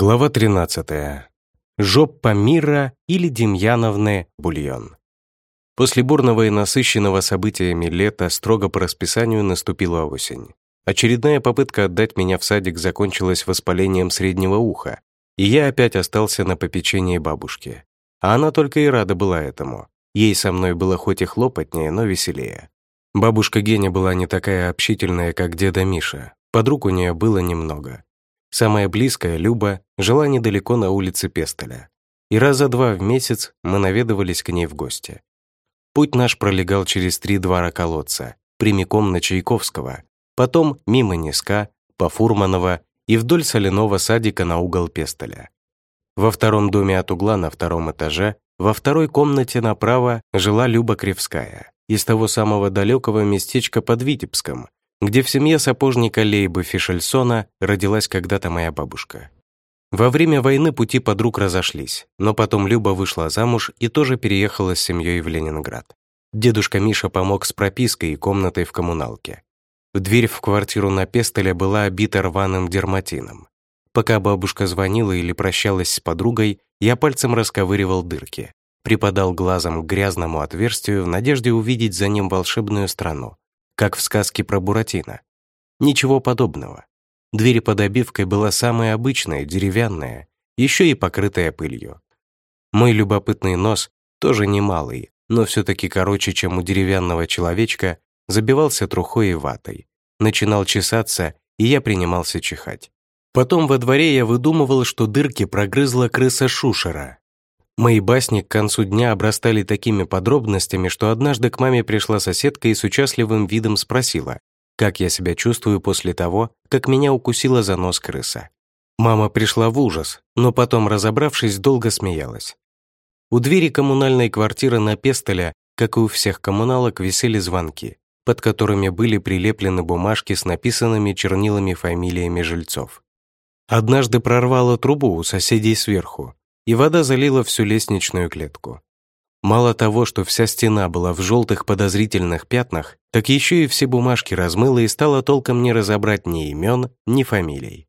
Глава 13. Жоппа мира или Демьяновны бульон. После бурного и насыщенного событиями лета строго по расписанию наступила осень. Очередная попытка отдать меня в садик закончилась воспалением среднего уха, и я опять остался на попечении бабушки. А она только и рада была этому. Ей со мной было хоть и хлопотнее, но веселее. Бабушка Геня была не такая общительная, как деда Миша. Подруг у нее было немного. Самая близкая, Люба, жила недалеко на улице Пестоля. И раза два в месяц мы наведывались к ней в гости. Путь наш пролегал через три двора колодца, прямиком на Чайковского, потом мимо Неска, по Фурманова и вдоль соляного садика на угол Пестоля. Во втором доме от угла на втором этаже, во второй комнате направо жила Люба Кривская, из того самого далекого местечка под Витебском, где в семье сапожника Лейбы Фишельсона родилась когда-то моя бабушка. Во время войны пути подруг разошлись, но потом Люба вышла замуж и тоже переехала с семьей в Ленинград. Дедушка Миша помог с пропиской и комнатой в коммуналке. Дверь в квартиру на Пестеле была обита рваным дерматином. Пока бабушка звонила или прощалась с подругой, я пальцем расковыривал дырки, припадал глазом к грязному отверстию в надежде увидеть за ним волшебную страну, как в сказке про Буратино. Ничего подобного. Дверь под обивкой была самая обычная, деревянная, еще и покрытая пылью. Мой любопытный нос, тоже немалый, но все-таки короче, чем у деревянного человечка, забивался трухой и ватой. Начинал чесаться, и я принимался чихать. Потом во дворе я выдумывал, что дырки прогрызла крыса Шушера, Мои басни к концу дня обрастали такими подробностями, что однажды к маме пришла соседка и с участливым видом спросила, как я себя чувствую после того, как меня укусила за нос крыса. Мама пришла в ужас, но потом, разобравшись, долго смеялась. У двери коммунальной квартиры на Пестеля, как и у всех коммуналок, висели звонки, под которыми были прилеплены бумажки с написанными чернилами фамилиями жильцов. Однажды прорвало трубу у соседей сверху, и вода залила всю лестничную клетку. Мало того, что вся стена была в желтых подозрительных пятнах, так еще и все бумажки размыло и стало толком не разобрать ни имен, ни фамилий.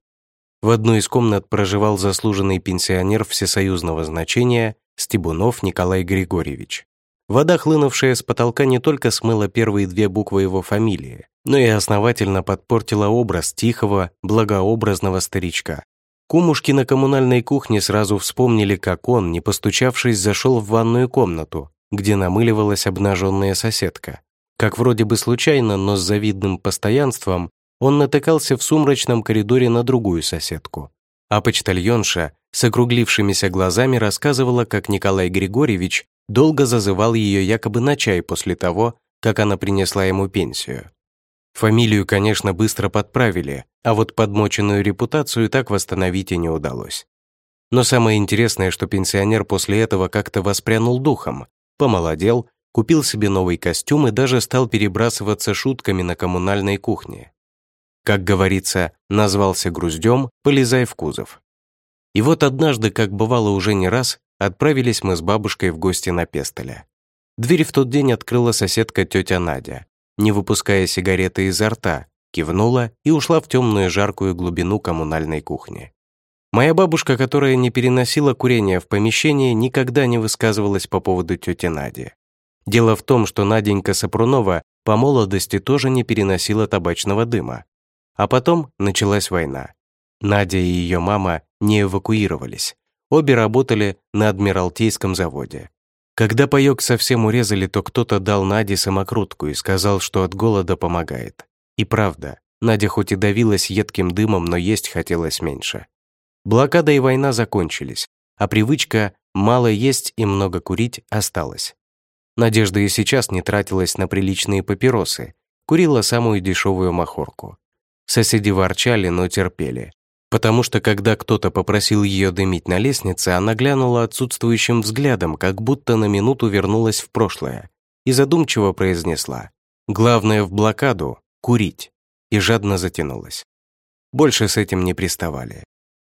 В одной из комнат проживал заслуженный пенсионер всесоюзного значения Стебунов Николай Григорьевич. Вода, хлынувшая с потолка, не только смыла первые две буквы его фамилии, но и основательно подпортила образ тихого, благообразного старичка, Кумушки на коммунальной кухне сразу вспомнили, как он, не постучавшись, зашел в ванную комнату, где намыливалась обнаженная соседка. Как вроде бы случайно, но с завидным постоянством, он натыкался в сумрачном коридоре на другую соседку. А почтальонша с округлившимися глазами рассказывала, как Николай Григорьевич долго зазывал ее якобы на чай после того, как она принесла ему пенсию. Фамилию, конечно, быстро подправили, а вот подмоченную репутацию так восстановить и не удалось. Но самое интересное, что пенсионер после этого как-то воспрянул духом, помолодел, купил себе новый костюм и даже стал перебрасываться шутками на коммунальной кухне. Как говорится, назвался груздем, полезай в кузов. И вот однажды, как бывало уже не раз, отправились мы с бабушкой в гости на Пестоля. Дверь в тот день открыла соседка тетя Надя не выпуская сигареты изо рта, кивнула и ушла в темную жаркую глубину коммунальной кухни. Моя бабушка, которая не переносила курение в помещении, никогда не высказывалась по поводу тети Нади. Дело в том, что Наденька Сапрунова по молодости тоже не переносила табачного дыма. А потом началась война. Надя и ее мама не эвакуировались. Обе работали на Адмиралтейском заводе. Когда паёк совсем урезали, то кто-то дал Наде самокрутку и сказал, что от голода помогает. И правда, Надя хоть и давилась едким дымом, но есть хотелось меньше. Блокада и война закончились, а привычка мало есть и много курить осталась. Надежда и сейчас не тратилась на приличные папиросы, курила самую дешевую махорку. Соседи ворчали, но терпели потому что когда кто-то попросил ее дымить на лестнице, она глянула отсутствующим взглядом, как будто на минуту вернулась в прошлое, и задумчиво произнесла «Главное в блокаду — курить», и жадно затянулась. Больше с этим не приставали.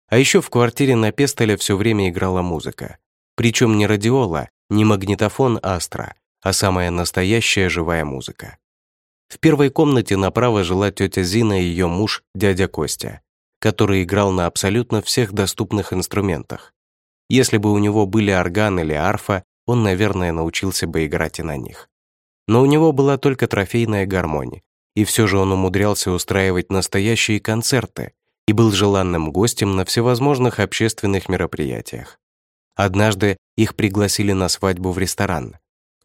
А еще в квартире на Пестоле все время играла музыка. Причем не радиола, не магнитофон Астра, а самая настоящая живая музыка. В первой комнате направо жила тетя Зина и ее муж, дядя Костя. Который играл на абсолютно всех доступных инструментах. Если бы у него были орган или арфа, он, наверное, научился бы играть и на них. Но у него была только трофейная гармония, и все же он умудрялся устраивать настоящие концерты и был желанным гостем на всевозможных общественных мероприятиях. Однажды их пригласили на свадьбу в ресторан.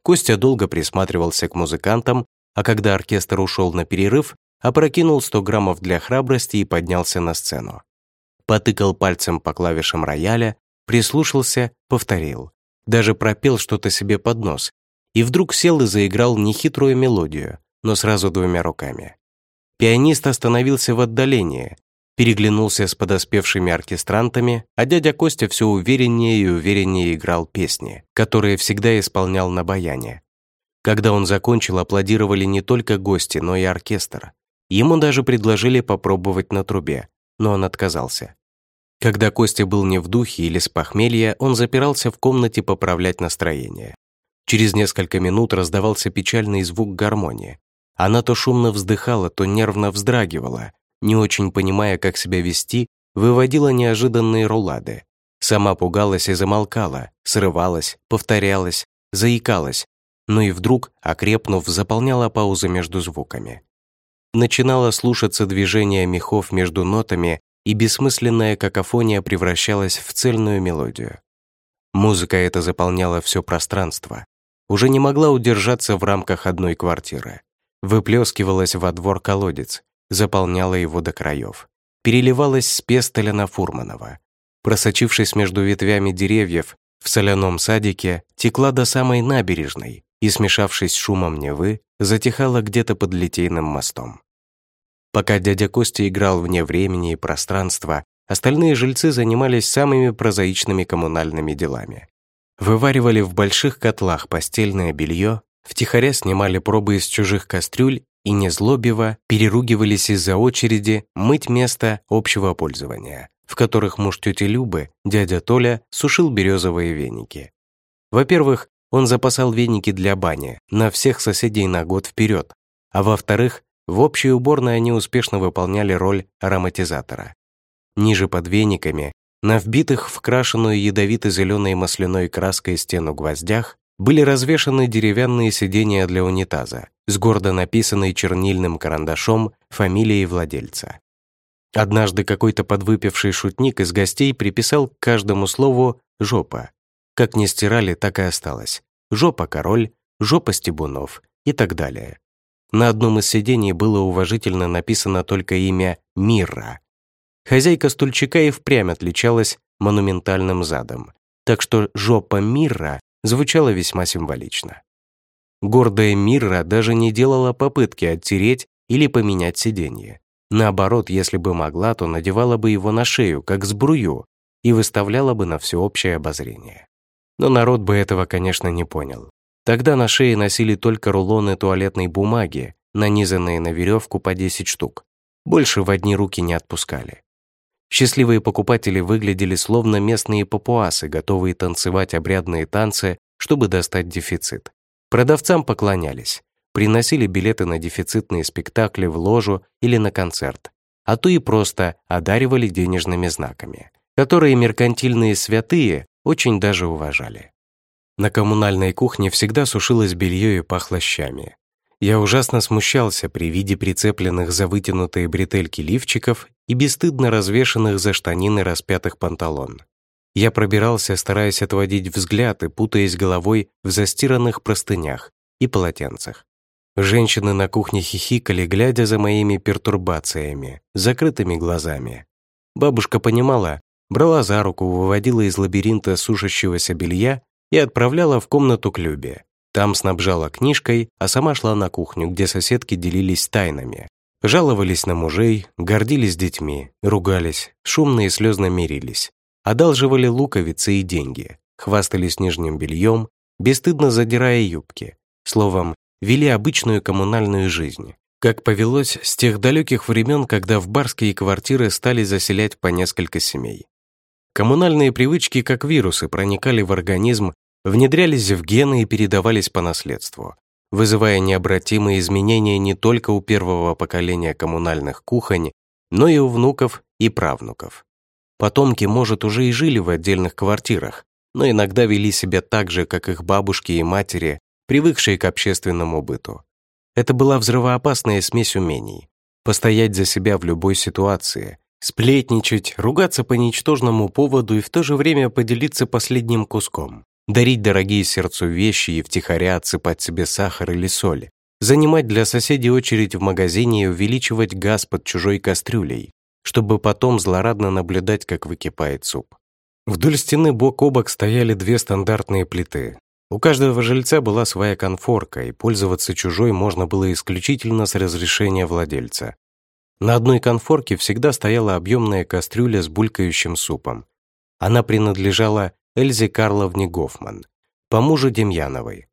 Костя долго присматривался к музыкантам, а когда оркестр ушел на перерыв, опрокинул 100 граммов для храбрости и поднялся на сцену. Потыкал пальцем по клавишам рояля, прислушался, повторил. Даже пропел что-то себе под нос. И вдруг сел и заиграл нехитрую мелодию, но сразу двумя руками. Пианист остановился в отдалении, переглянулся с подоспевшими оркестрантами, а дядя Костя все увереннее и увереннее играл песни, которые всегда исполнял на баяне. Когда он закончил, аплодировали не только гости, но и оркестр. Ему даже предложили попробовать на трубе, но он отказался. Когда Костя был не в духе или с похмелья, он запирался в комнате поправлять настроение. Через несколько минут раздавался печальный звук гармонии. Она то шумно вздыхала, то нервно вздрагивала, не очень понимая, как себя вести, выводила неожиданные рулады. Сама пугалась и замолкала, срывалась, повторялась, заикалась, но и вдруг, окрепнув, заполняла паузы между звуками. Начинало слушаться движение мехов между нотами, и бессмысленная какофония превращалась в цельную мелодию. Музыка эта заполняла все пространство. Уже не могла удержаться в рамках одной квартиры. Выплескивалась во двор колодец, заполняла его до краев. Переливалась с пестоля на Фурманова. Просочившись между ветвями деревьев, в соляном садике текла до самой набережной и, смешавшись с шумом Невы, затихала где-то под Литейным мостом. Пока дядя Костя играл вне времени и пространства, остальные жильцы занимались самыми прозаичными коммунальными делами. Вываривали в больших котлах постельное белье, втихаря снимали пробы из чужих кастрюль и незлобиво переругивались из-за очереди мыть место общего пользования, в которых муж тети Любы, дядя Толя, сушил березовые веники. Во-первых, он запасал веники для бани на всех соседей на год вперед, а во-вторых, в общей уборной они успешно выполняли роль ароматизатора. Ниже под вениками, на вбитых в крашеную ядовито-зеленой масляной краской стену гвоздях, были развешаны деревянные сиденья для унитаза с гордо написанной чернильным карандашом фамилией владельца. Однажды какой-то подвыпивший шутник из гостей приписал к каждому слову «жопа». Как не стирали, так и осталось. «Жопа-король», «жопа-стебунов» и так далее. На одном из сидений было уважительно написано только имя Мира. Хозяйка стульчика и впрямь отличалась монументальным задом, так что «жопа Мира» звучало весьма символично. Гордая Мирра даже не делала попытки оттереть или поменять сиденье. Наоборот, если бы могла, то надевала бы его на шею, как сбрую, и выставляла бы на всеобщее обозрение. Но народ бы этого, конечно, не понял. Тогда на шее носили только рулоны туалетной бумаги, нанизанные на веревку по 10 штук. Больше в одни руки не отпускали. Счастливые покупатели выглядели словно местные папуасы, готовые танцевать обрядные танцы, чтобы достать дефицит. Продавцам поклонялись, приносили билеты на дефицитные спектакли в ложу или на концерт, а то и просто одаривали денежными знаками, которые меркантильные святые очень даже уважали. На коммунальной кухне всегда сушилось белье и пахло щами. Я ужасно смущался при виде прицепленных за вытянутые бретельки лифчиков и бесстыдно развешанных за штанины распятых панталон. Я пробирался, стараясь отводить взгляд и путаясь головой в застиранных простынях и полотенцах. Женщины на кухне хихикали, глядя за моими пертурбациями, закрытыми глазами. Бабушка понимала, брала за руку, выводила из лабиринта сушащегося белья и отправляла в комнату к Любе. Там снабжала книжкой, а сама шла на кухню, где соседки делились тайнами. Жаловались на мужей, гордились детьми, ругались, шумно и слезно мирились. Одалживали луковицы и деньги, хвастались нижним бельем, бесстыдно задирая юбки. Словом, вели обычную коммунальную жизнь. Как повелось с тех далеких времен, когда в барские квартиры стали заселять по несколько семей. Коммунальные привычки, как вирусы, проникали в организм внедрялись в гены и передавались по наследству, вызывая необратимые изменения не только у первого поколения коммунальных кухонь, но и у внуков и правнуков. Потомки, может, уже и жили в отдельных квартирах, но иногда вели себя так же, как их бабушки и матери, привыкшие к общественному быту. Это была взрывоопасная смесь умений. Постоять за себя в любой ситуации, сплетничать, ругаться по ничтожному поводу и в то же время поделиться последним куском, дарить дорогие сердцу вещи и втихаря отсыпать себе сахар или соль, занимать для соседей очередь в магазине и увеличивать газ под чужой кастрюлей, чтобы потом злорадно наблюдать, как выкипает суп. Вдоль стены бок о бок стояли две стандартные плиты. У каждого жильца была своя конфорка, и пользоваться чужой можно было исключительно с разрешения владельца. На одной конфорке всегда стояла объемная кастрюля с булькающим супом. Она принадлежала Эльзе Карловне Гофман, по мужу Демьяновой.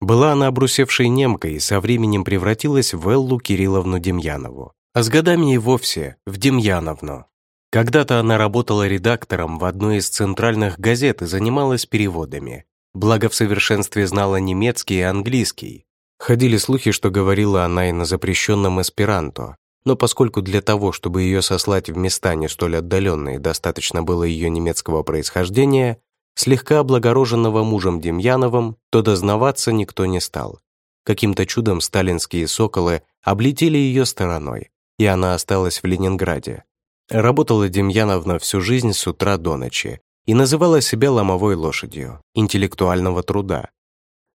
Была она обрусевшей немкой и со временем превратилась в Эллу Кирилловну Демьянову, а с годами и вовсе в Демьяновну. Когда-то она работала редактором в одной из центральных газет и занималась переводами. Благо в совершенстве знала немецкий и английский. Ходили слухи, что говорила она и на запрещенном эсперанто, но поскольку для того, чтобы ее сослать в места не столь отдаленные, достаточно было ее немецкого происхождения, слегка облагороженного мужем Демьяновым, то дознаваться никто не стал. Каким-то чудом сталинские соколы облетели ее стороной, и она осталась в Ленинграде. Работала Демьяновна всю жизнь с утра до ночи и называла себя ломовой лошадью, интеллектуального труда.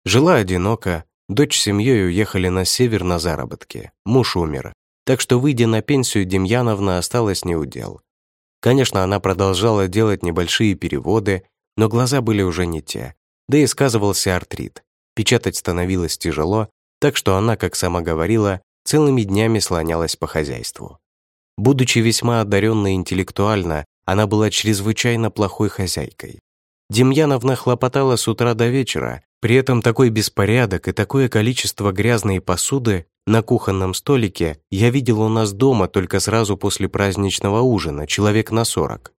Жила одиноко, дочь с семьей уехали на север на заработки, муж умер, так что, выйдя на пенсию, Демьяновна осталась неудел. Конечно, она продолжала делать небольшие переводы, но глаза были уже не те, да и сказывался артрит. Печатать становилось тяжело, так что она, как сама говорила, целыми днями слонялась по хозяйству. Будучи весьма одаренной интеллектуально, она была чрезвычайно плохой хозяйкой. Демьяновна хлопотала с утра до вечера, при этом такой беспорядок и такое количество грязной посуды на кухонном столике я видел у нас дома только сразу после праздничного ужина, человек на сорок.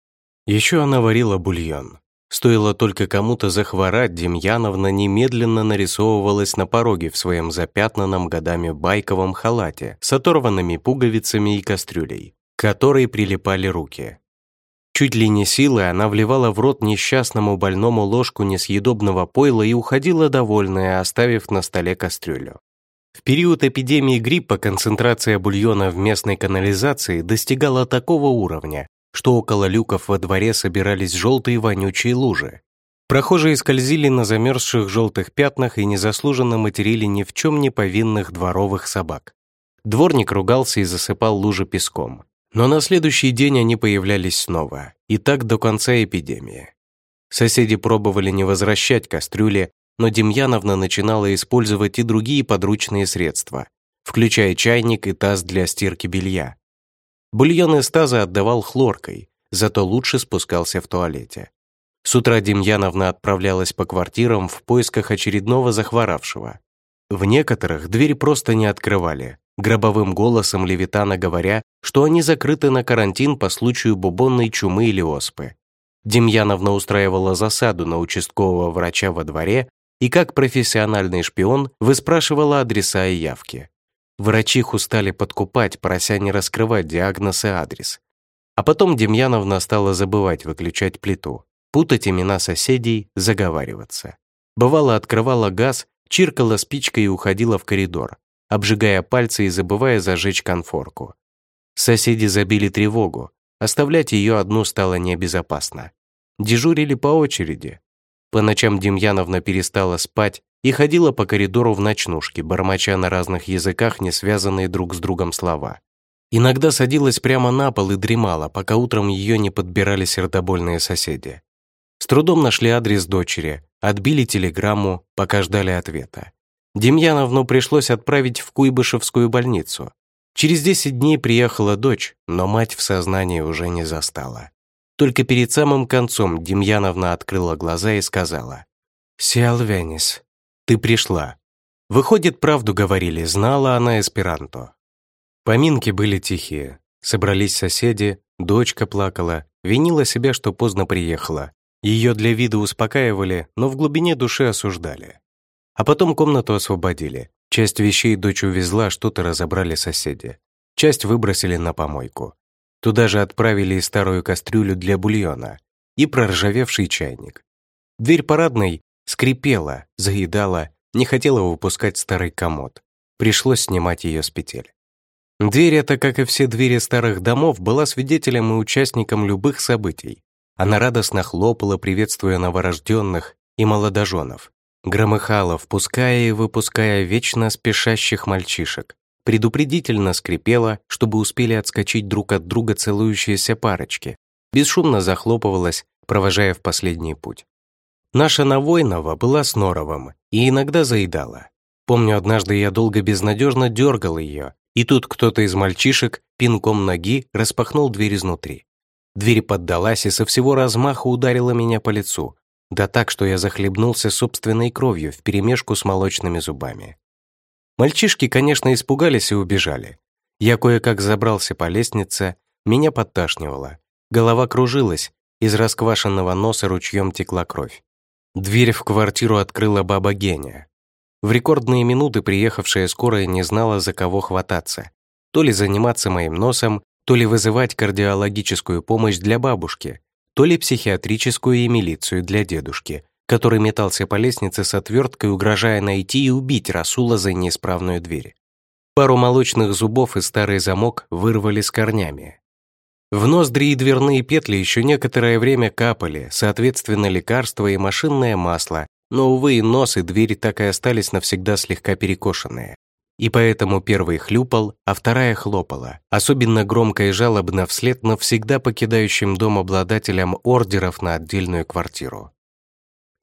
Еще она варила бульон. Стоило только кому-то захворать, Демьяновна немедленно нарисовывалась на пороге в своем запятнанном годами байковом халате с оторванными пуговицами и кастрюлей, к которой прилипали руки. Чуть ли не силой она вливала в рот несчастному больному ложку несъедобного пойла и уходила довольная, оставив на столе кастрюлю. В период эпидемии гриппа концентрация бульона в местной канализации достигала такого уровня, что около люков во дворе собирались желтые вонючие лужи. Прохожие скользили на замерзших желтых пятнах и незаслуженно материли ни в чем не повинных дворовых собак. Дворник ругался и засыпал лужи песком. Но на следующий день они появлялись снова, и так до конца эпидемии. Соседи пробовали не возвращать кастрюли, но Демьяновна начинала использовать и другие подручные средства, включая чайник и таз для стирки белья. Бульон из таза отдавал хлоркой, зато лучше спускался в туалете. С утра Демьяновна отправлялась по квартирам в поисках очередного захворавшего. В некоторых двери просто не открывали, гробовым голосом Левитана говоря, что они закрыты на карантин по случаю бубонной чумы или оспы. Демьяновна устраивала засаду на участкового врача во дворе и как профессиональный шпион выспрашивала адреса и явки. Врачиху стали подкупать, прося не раскрывать диагноз и адрес. А потом Демьяновна стала забывать выключать плиту, путать имена соседей, заговариваться. Бывало, открывала газ, чиркала спичкой и уходила в коридор, обжигая пальцы и забывая зажечь конфорку. Соседи забили тревогу, оставлять ее одну стало небезопасно. Дежурили по очереди. По ночам Демьяновна перестала спать и ходила по коридору в ночнушке, бормоча на разных языках не связанные друг с другом слова. Иногда садилась прямо на пол и дремала, пока утром ее не подбирали сердобольные соседи. С трудом нашли адрес дочери, отбили телеграмму, пока ждали ответа. Демьяновну пришлось отправить в Куйбышевскую больницу. Через 10 дней приехала дочь, но мать в сознании уже не застала. Только перед самым концом Демьяновна открыла глаза и сказала «Сиал Венис, ты пришла». Выходит, правду говорили, знала она эсперанто. Поминки были тихие. Собрались соседи, дочка плакала, винила себя, что поздно приехала. Ее для вида успокаивали, но в глубине души осуждали. А потом комнату освободили. Часть вещей дочь увезла, что-то разобрали соседи. Часть выбросили на помойку. Туда же отправили и старую кастрюлю для бульона, и проржавевший чайник. Дверь парадной скрипела, заедала, не хотела выпускать старый комод. Пришлось снимать ее с петель. Дверь эта, как и все двери старых домов, была свидетелем и участником любых событий. Она радостно хлопала, приветствуя новорожденных и молодоженов, громыхала, впуская и выпуская вечно спешащих мальчишек, предупредительно скрипела, чтобы успели отскочить друг от друга целующиеся парочки, бесшумно захлопывалась, провожая в последний путь. Наша Навойнова была с Норовым и иногда заедала. Помню, однажды я долго безнадежно дергал ее, и тут кто-то из мальчишек пинком ноги распахнул дверь изнутри. Дверь поддалась и со всего размаха ударила меня по лицу, да так, что я захлебнулся собственной кровью вперемешку с молочными зубами. Мальчишки, конечно, испугались и убежали. Я кое-как забрался по лестнице, меня подташнивало, голова кружилась, из расквашенного носа ручьем текла кровь. Дверь в квартиру открыла баба Геня. В рекордные минуты приехавшая скорая не знала, за кого хвататься. То ли заниматься моим носом, то ли вызывать кардиологическую помощь для бабушки, то ли психиатрическую и милицию для дедушки, который метался по лестнице с отверткой, угрожая найти и убить Расула за неисправную дверь. Пару молочных зубов и старый замок вырвали с корнями. В ноздри и дверные петли еще некоторое время капали, соответственно, лекарства и машинное масло, но, увы, нос и дверь так и остались навсегда слегка перекошенные. И поэтому первый хлюпал, а вторая хлопала, особенно громко и жалобно вслед навсегда покидающим дом обладателям ордеров на отдельную квартиру.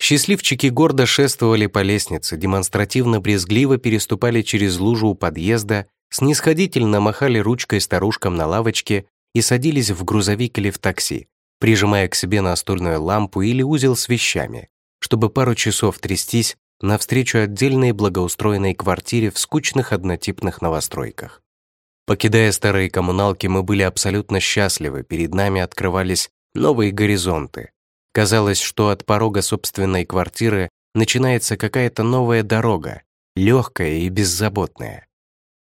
Счастливчики гордо шествовали по лестнице, демонстративно брезгливо переступали через лужу у подъезда, снисходительно махали ручкой старушкам на лавочке и садились в грузовик или в такси, прижимая к себе настольную лампу или узел с вещами, чтобы пару часов трястись навстречу отдельной благоустроенной квартире в скучных однотипных новостройках. Покидая старые коммуналки, мы были абсолютно счастливы, перед нами открывались новые горизонты. Казалось, что от порога собственной квартиры начинается какая-то новая дорога, легкая и беззаботная.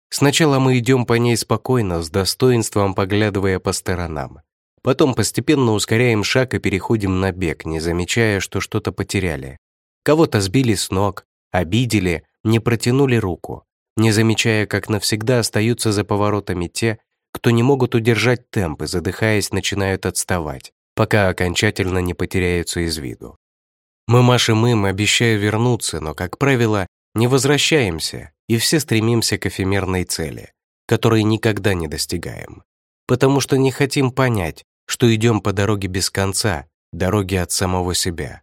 Сначала мы идем по ней спокойно, с достоинством поглядывая по сторонам. Потом постепенно ускоряем шаг и переходим на бег, не замечая, что что-то потеряли. Кого-то сбили с ног, обидели, не протянули руку, не замечая, как навсегда остаются за поворотами те, кто не могут удержать темп и, задыхаясь, начинают отставать, пока окончательно не потеряются из виду. Мы машем им, обещая вернуться, но, как правило, не возвращаемся, и все стремимся к эфемерной цели, которой никогда не достигаем, потому что не хотим понять, что идем по дороге без конца, дороге от самого себя.